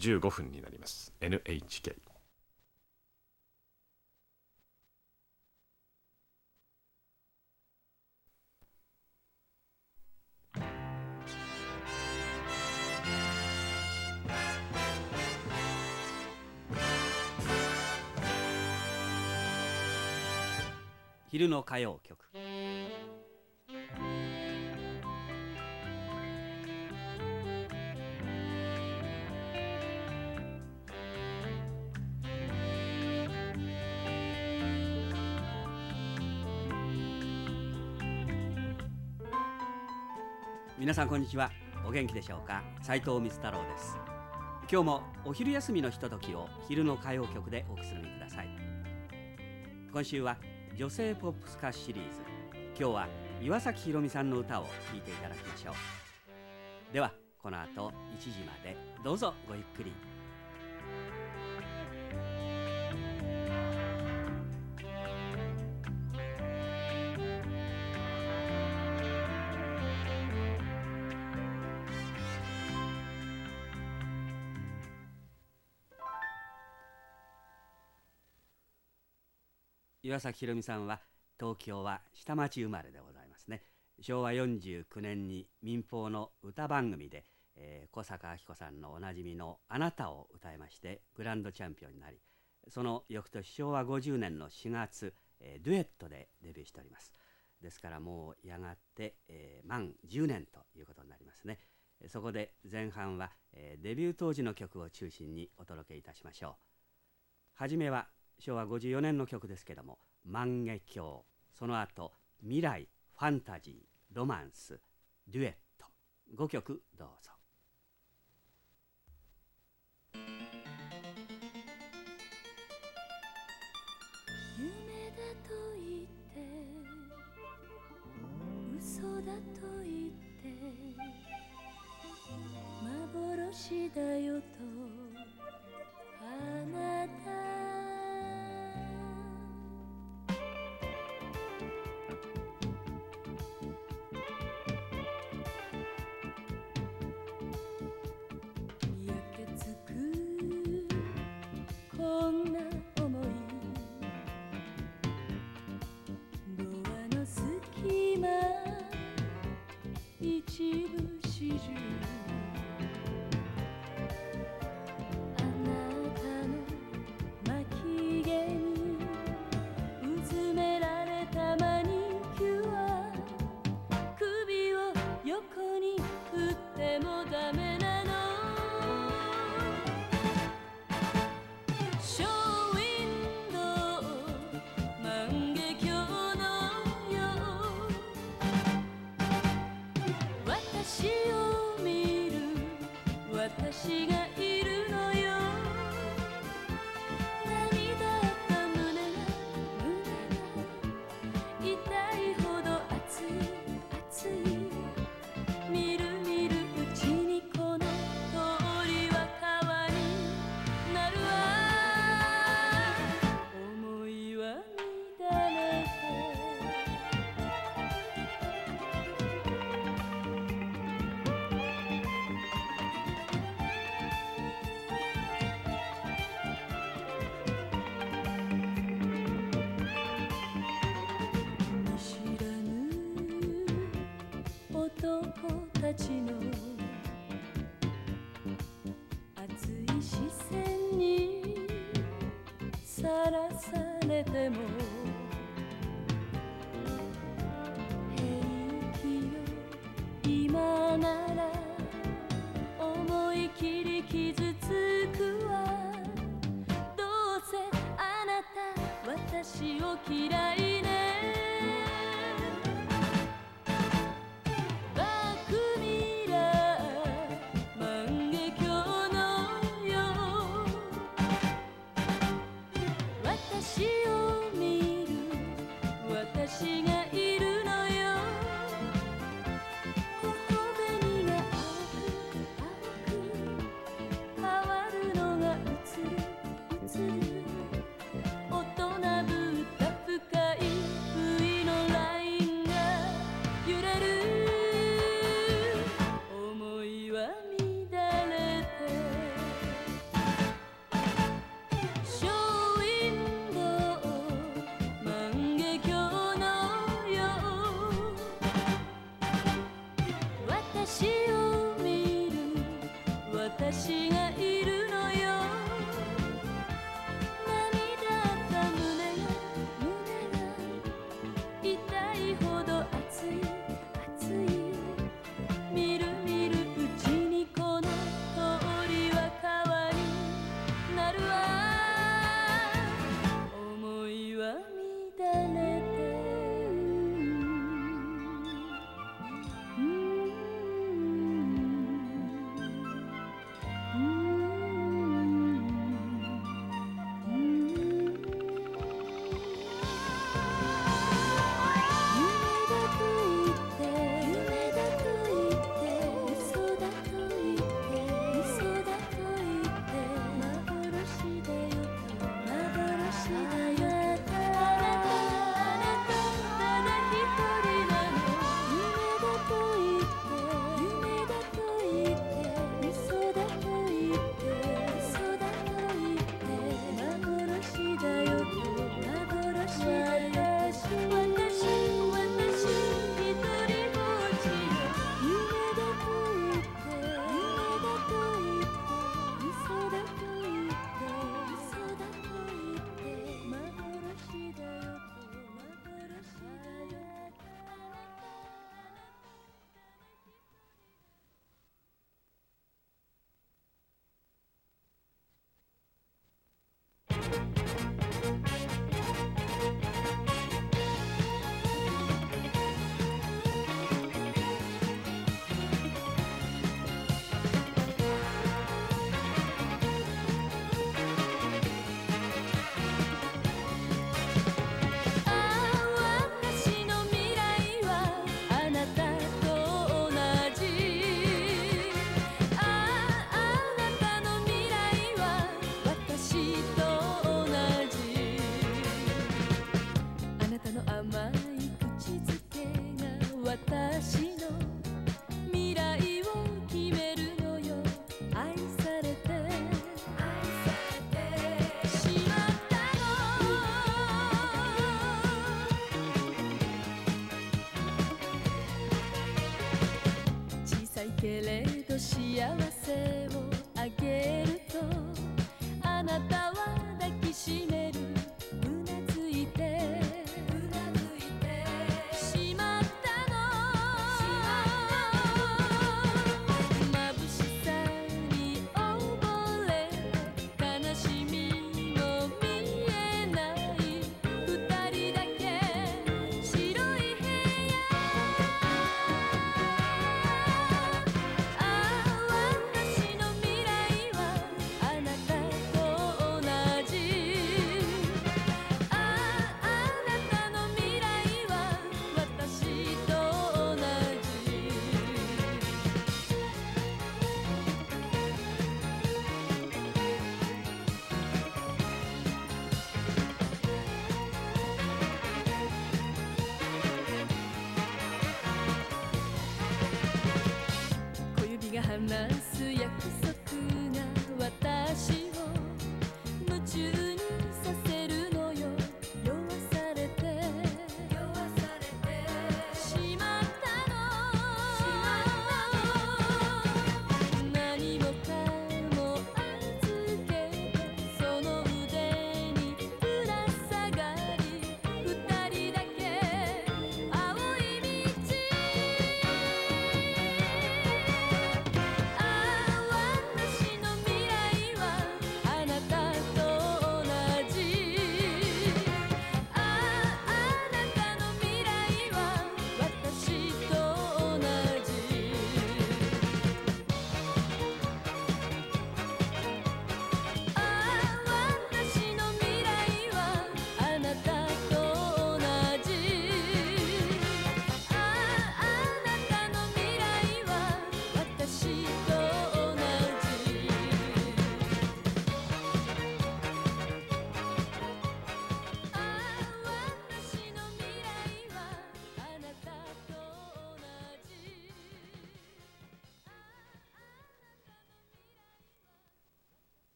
15分になります。NHK 昼の歌謡曲。皆さんこんにちは。お元気でしょうか？斉藤光太郎です。今日もお昼休みのひとときを昼の歌謡曲でおくすみください。今週は女性ポップス歌手シリーズ。今日は岩崎宏美さんの歌を聴いていただきましょう。ではこの後1時までどうぞごゆっくり。岩崎宏美さんは東京は下町生まれでございますね。昭和49年に民放の歌番組で、えー、小坂明子さんのおなじみの「あなた」を歌いましてグランドチャンピオンになりその翌年昭和50年の4月、えー、デュエットでデビューしております。ですからもうやがて、えー、満10年ということになりますね。そこで前半は、えー、デビュー当時の曲を中心にお届けいたしましょう。はじめは昭和54年の曲ですけども「万華鏡」その後「未来」「ファンタジー」「ロマンス」「デュエット」5曲どうぞ。夢だと言って嘘だと言って幻だよと戏剧らされても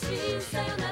しいさよなら。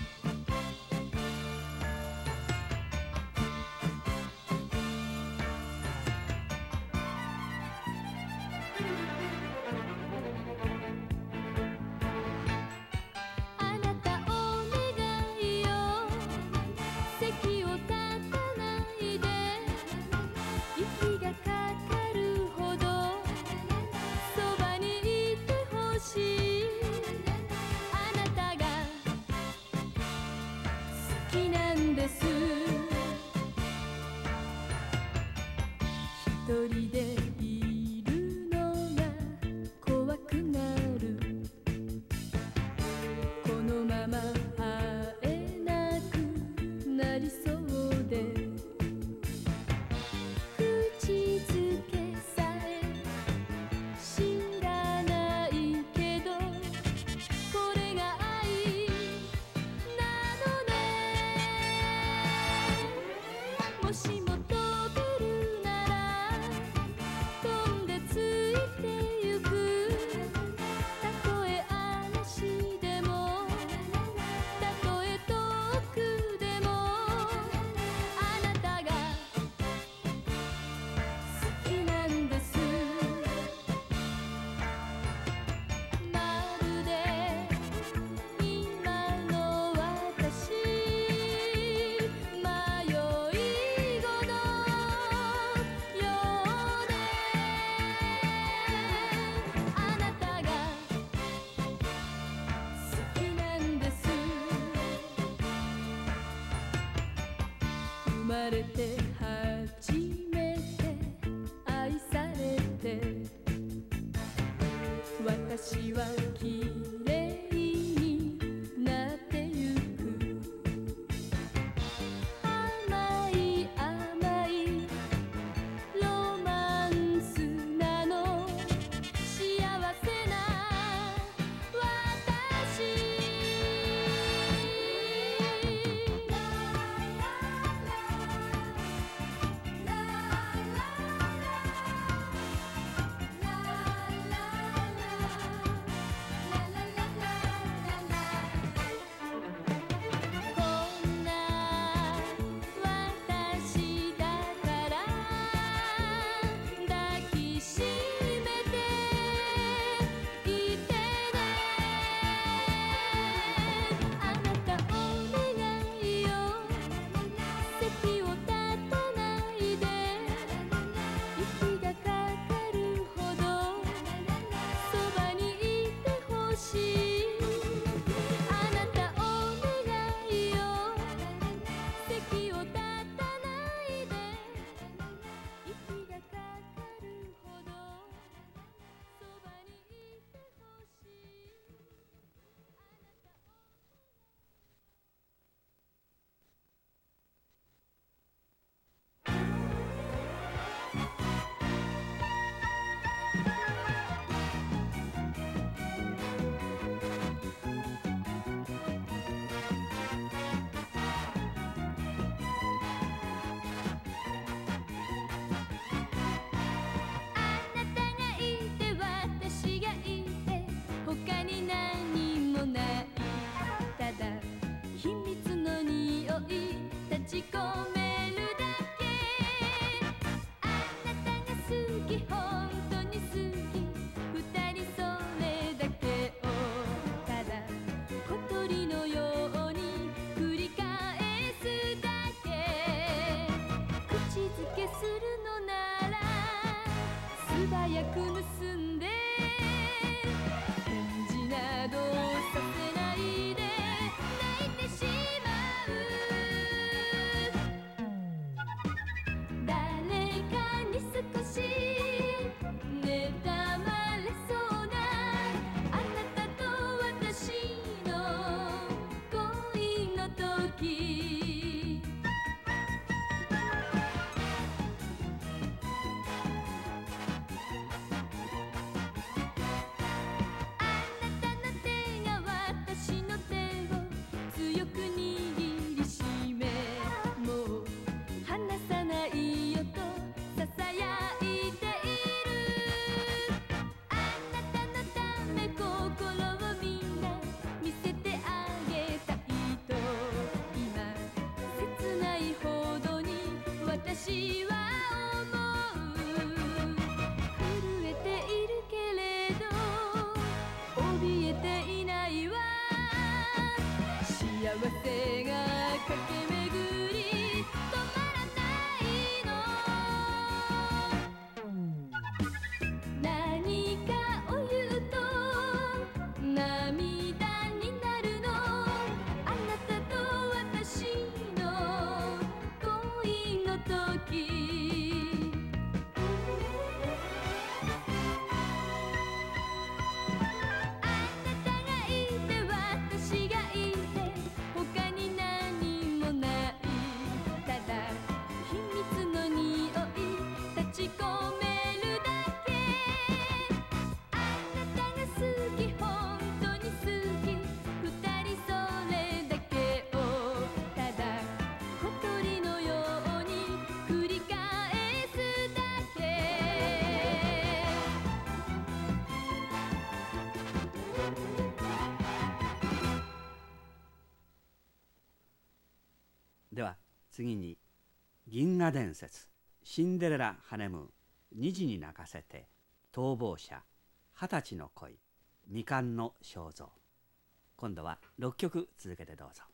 です。一人で生まれて aquí. 次に「銀河伝説」「シンデレラ・ハネムーン」「二時に泣かせて」「逃亡者」「二十歳の恋」「未完の肖像」今度は6曲続けてどうぞ。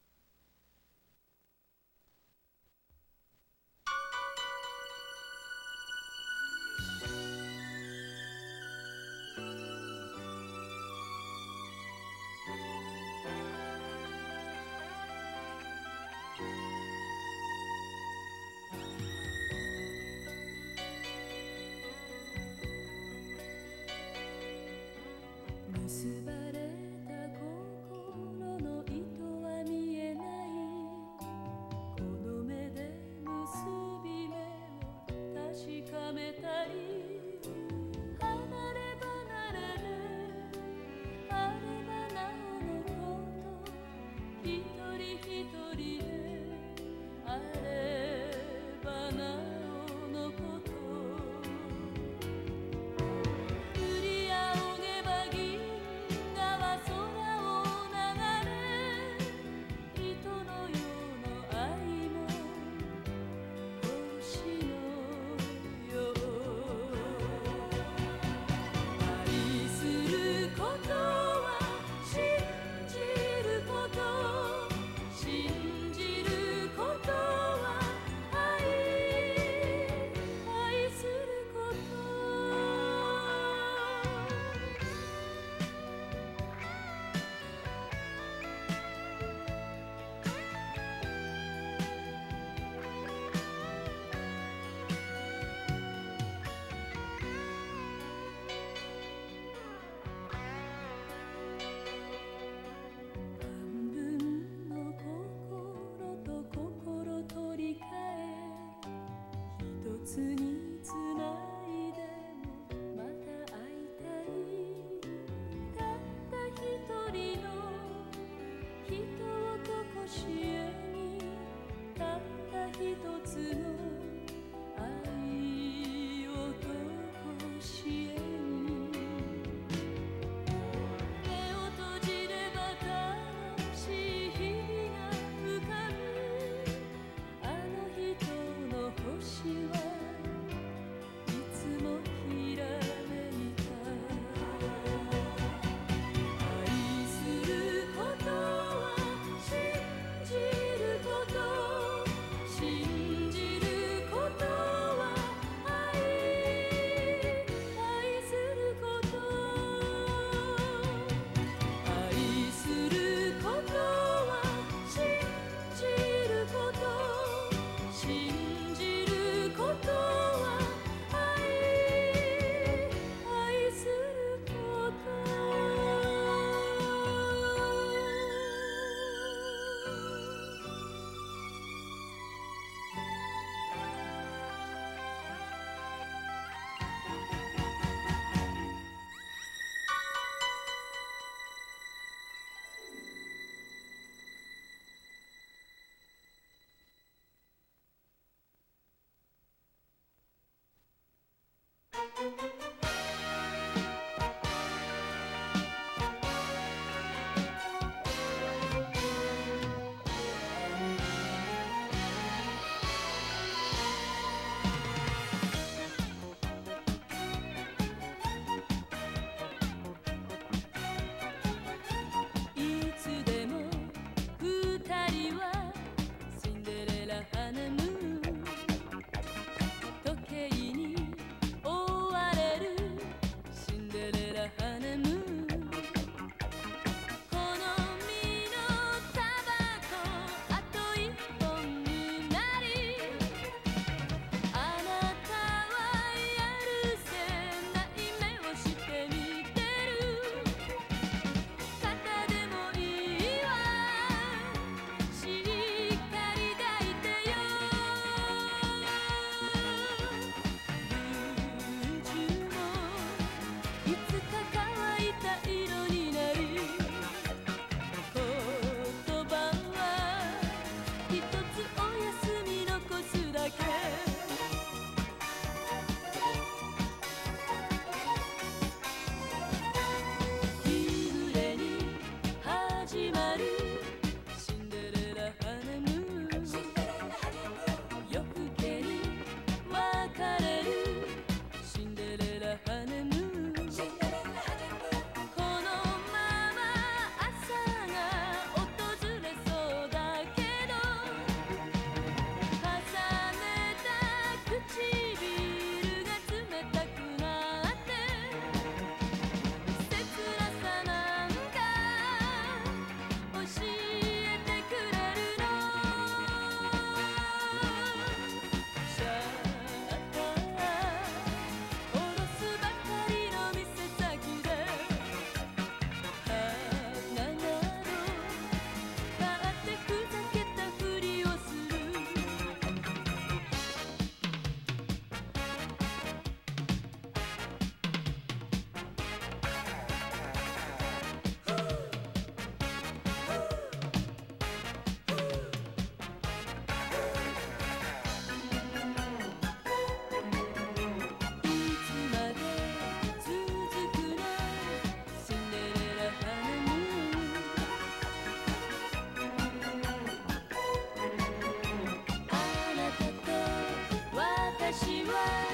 away.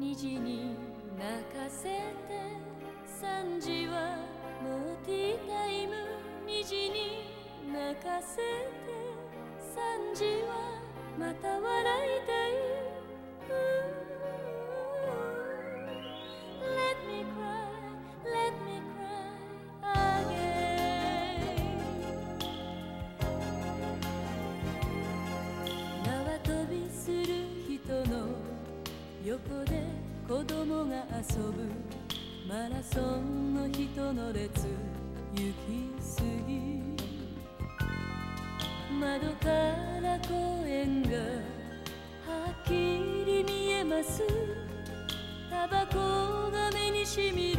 虹に泣かせて3時はモーティータイム。虹に泣かせて3時はまた笑いたい遊ぶマラソンの人の列行き過ぎ。窓から公園がはっきり見えます。タバコが目にしみ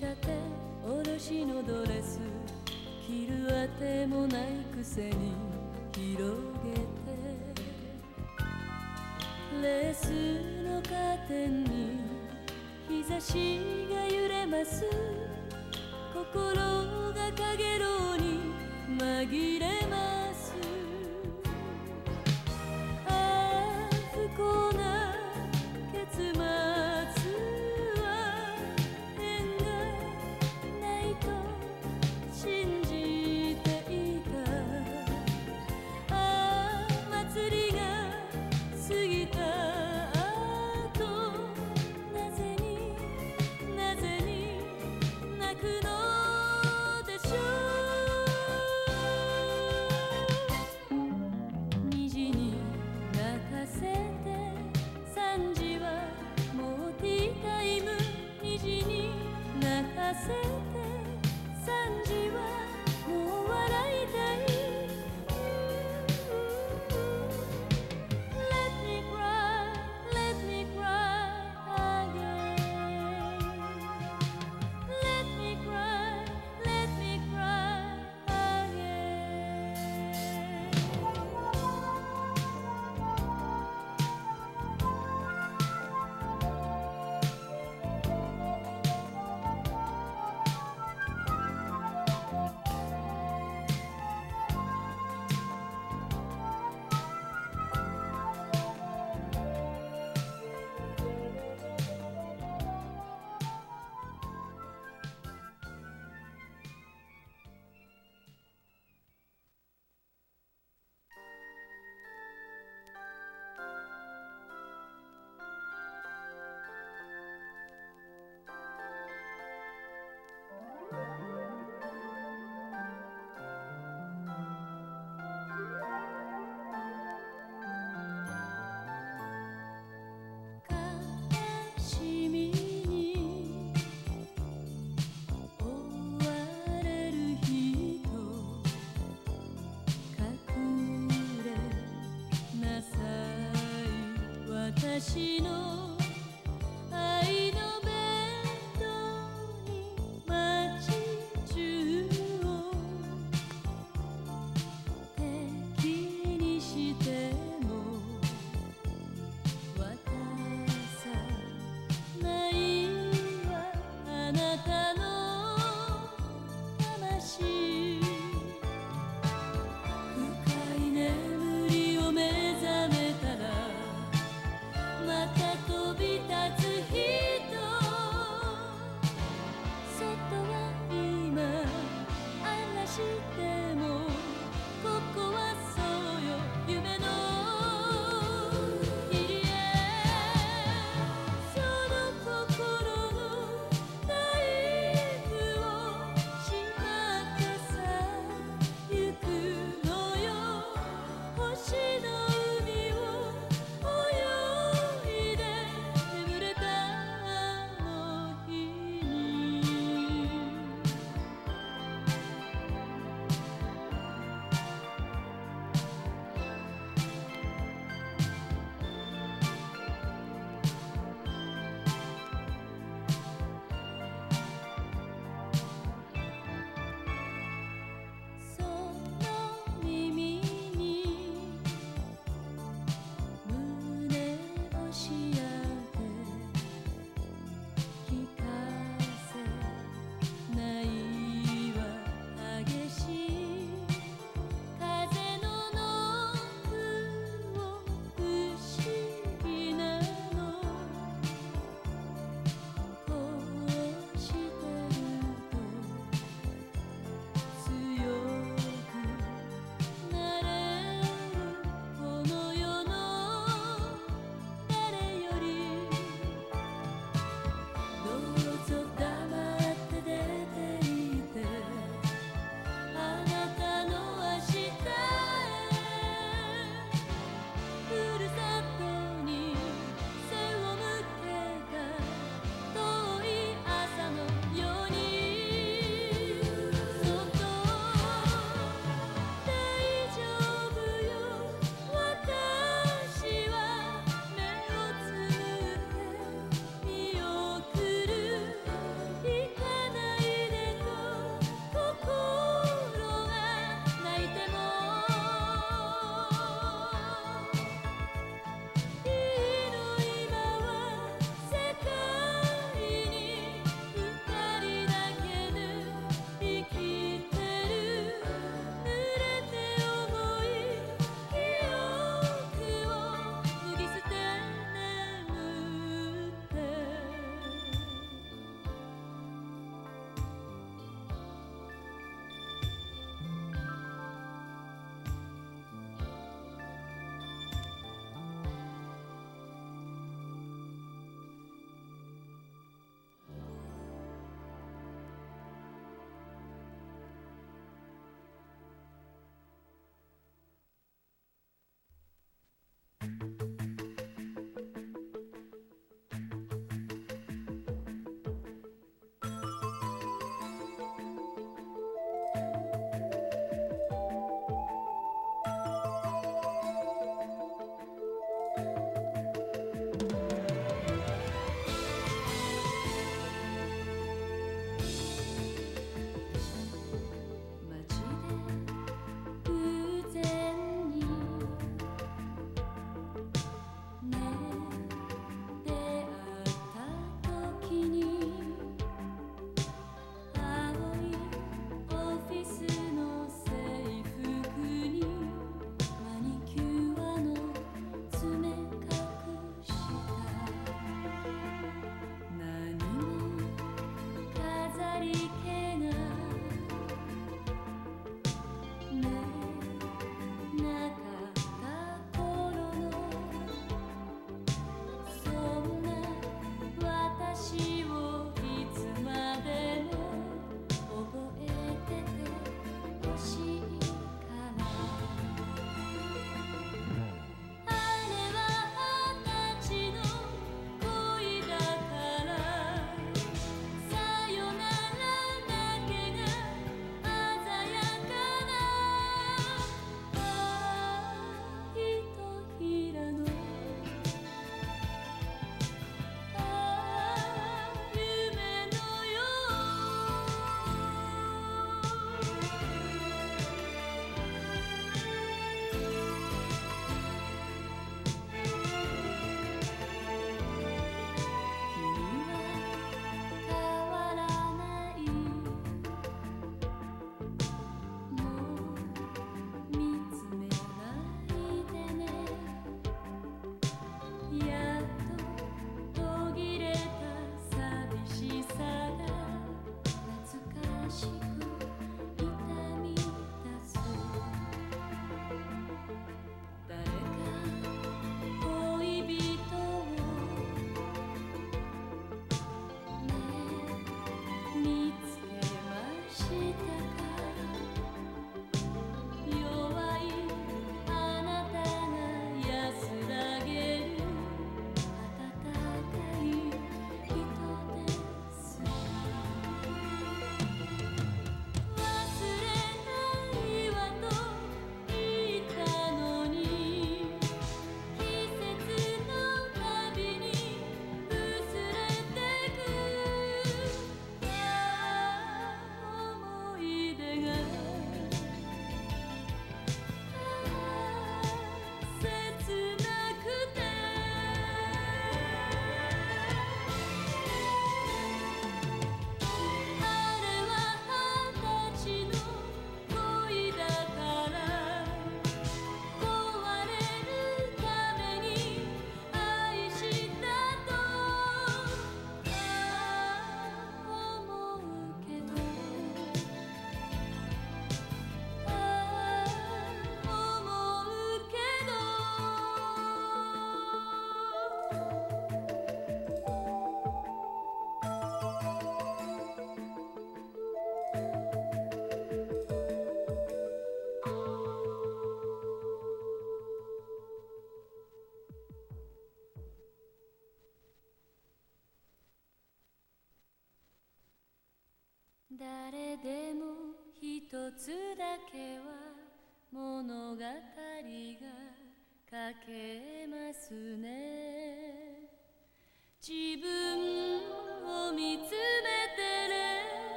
たておろしのドレス着るあてもないくせに広げてレースのカーテンに日差しが揺れます心がかげろうに紛れますああ不幸な結末。私の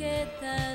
Get tal